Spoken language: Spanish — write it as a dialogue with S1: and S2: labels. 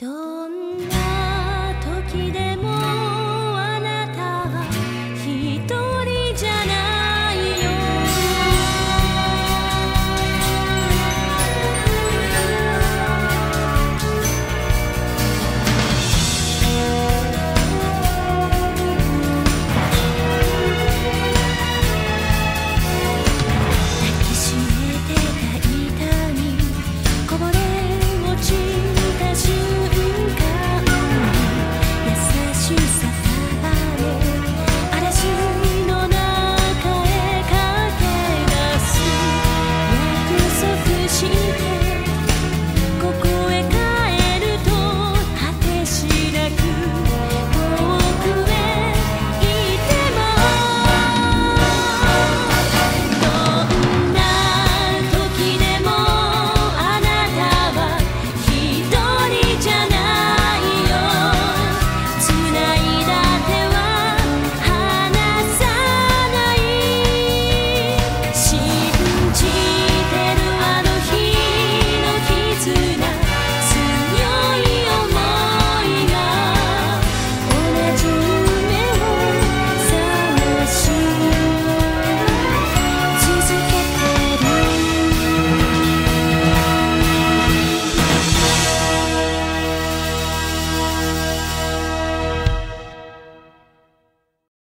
S1: todo.